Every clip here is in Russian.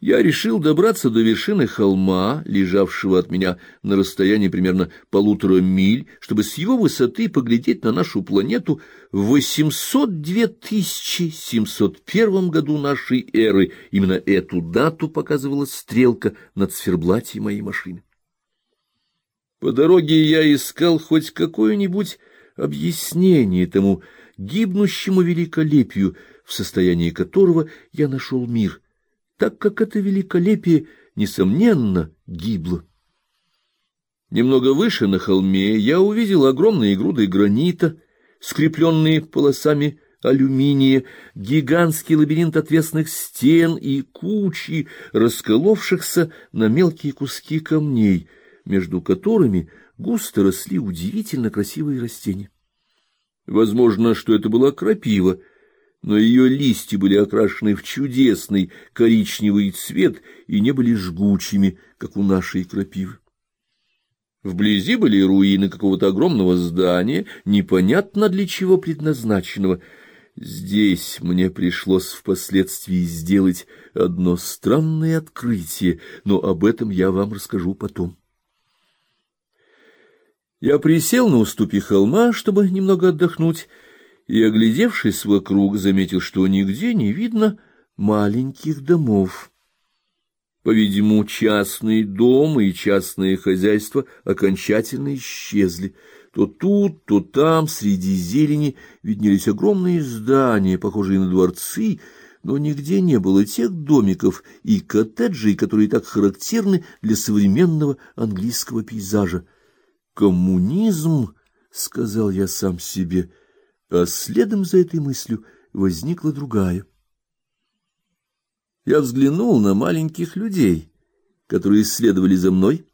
я решил добраться до вершины холма, лежавшего от меня на расстоянии примерно полутора миль, чтобы с его высоты поглядеть на нашу планету в 802 701 году нашей эры. Именно эту дату показывала стрелка над циферблате моей машины. По дороге я искал хоть какое-нибудь объяснение тому гибнущему великолепию, в состоянии которого я нашел мир, так как это великолепие, несомненно, гибло. Немного выше на холме я увидел огромные груды гранита, скрепленные полосами алюминия, гигантский лабиринт отвесных стен и кучи расколовшихся на мелкие куски камней, между которыми густо росли удивительно красивые растения. Возможно, что это была крапива, но ее листья были окрашены в чудесный коричневый цвет и не были жгучими, как у нашей крапивы. Вблизи были руины какого-то огромного здания, непонятно для чего предназначенного. Здесь мне пришлось впоследствии сделать одно странное открытие, но об этом я вам расскажу потом. Я присел на уступе холма, чтобы немного отдохнуть, и, оглядевшись вокруг, заметил, что нигде не видно маленьких домов. По-видимому, частные дома и частные хозяйства окончательно исчезли. То тут, то там, среди зелени, виднелись огромные здания, похожие на дворцы, но нигде не было тех домиков и коттеджей, которые так характерны для современного английского пейзажа. «Коммунизм», — сказал я сам себе, а следом за этой мыслью возникла другая. Я взглянул на маленьких людей, которые следовали за мной,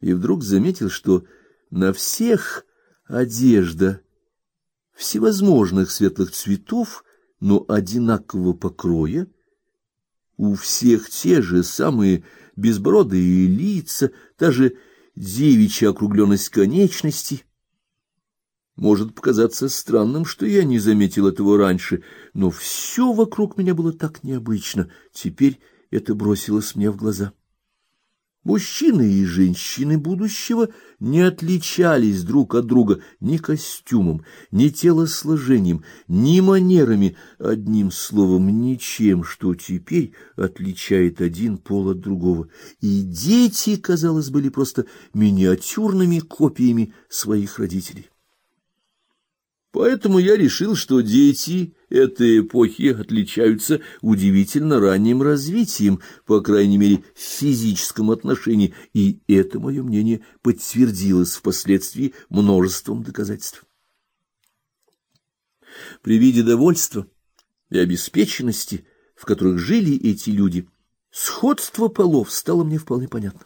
и вдруг заметил, что на всех одежда всевозможных светлых цветов, но одинакового покроя, у всех те же самые безбородые лица, та же девичья округленность конечностей. Может показаться странным, что я не заметил этого раньше, но все вокруг меня было так необычно. Теперь это бросилось мне в глаза. Мужчины и женщины будущего не отличались друг от друга ни костюмом, ни телосложением, ни манерами, одним словом, ничем, что теперь отличает один пол от другого. И дети, казалось, были просто миниатюрными копиями своих родителей. Поэтому я решил, что дети этой эпохи отличаются удивительно ранним развитием, по крайней мере, в физическом отношении, и это мое мнение подтвердилось впоследствии множеством доказательств. При виде довольства и обеспеченности, в которых жили эти люди, сходство полов стало мне вполне понятно.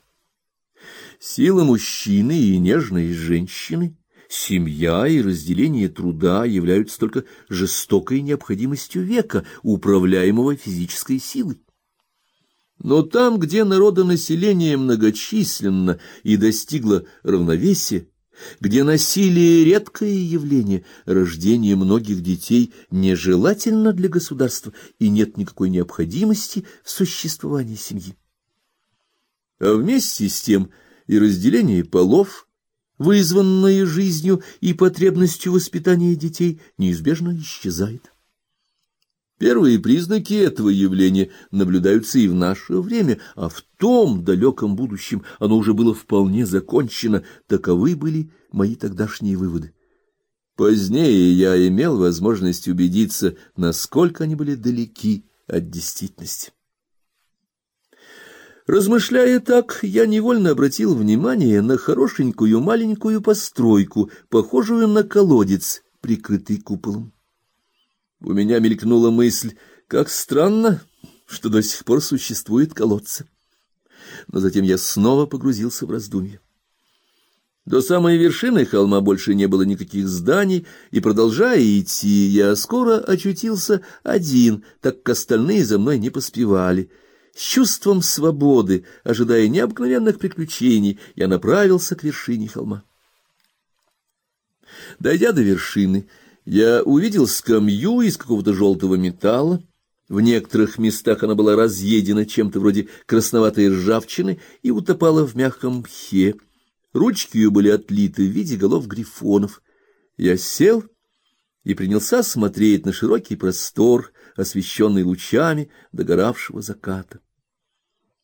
Сила мужчины и нежной женщины — Семья и разделение труда являются только жестокой необходимостью века, управляемого физической силой. Но там, где народонаселение многочисленно и достигло равновесия, где насилие — редкое явление, рождение многих детей нежелательно для государства и нет никакой необходимости в существовании семьи. А вместе с тем и разделение полов — вызванное жизнью и потребностью воспитания детей, неизбежно исчезает. Первые признаки этого явления наблюдаются и в наше время, а в том далеком будущем оно уже было вполне закончено, таковы были мои тогдашние выводы. Позднее я имел возможность убедиться, насколько они были далеки от действительности. Размышляя так, я невольно обратил внимание на хорошенькую маленькую постройку, похожую на колодец, прикрытый куполом. У меня мелькнула мысль, как странно, что до сих пор существует колодцы. Но затем я снова погрузился в раздумья. До самой вершины холма больше не было никаких зданий, и, продолжая идти, я скоро очутился один, так как остальные за мной не поспевали — с чувством свободы, ожидая необыкновенных приключений, я направился к вершине холма. Дойдя до вершины, я увидел скамью из какого-то желтого металла, В некоторых местах она была разъедена чем-то вроде красноватой ржавчины и утопала в мягком мхе. Ручки ее были отлиты в виде голов грифонов. Я сел и принялся смотреть на широкий простор, освещенный лучами догоравшего заката.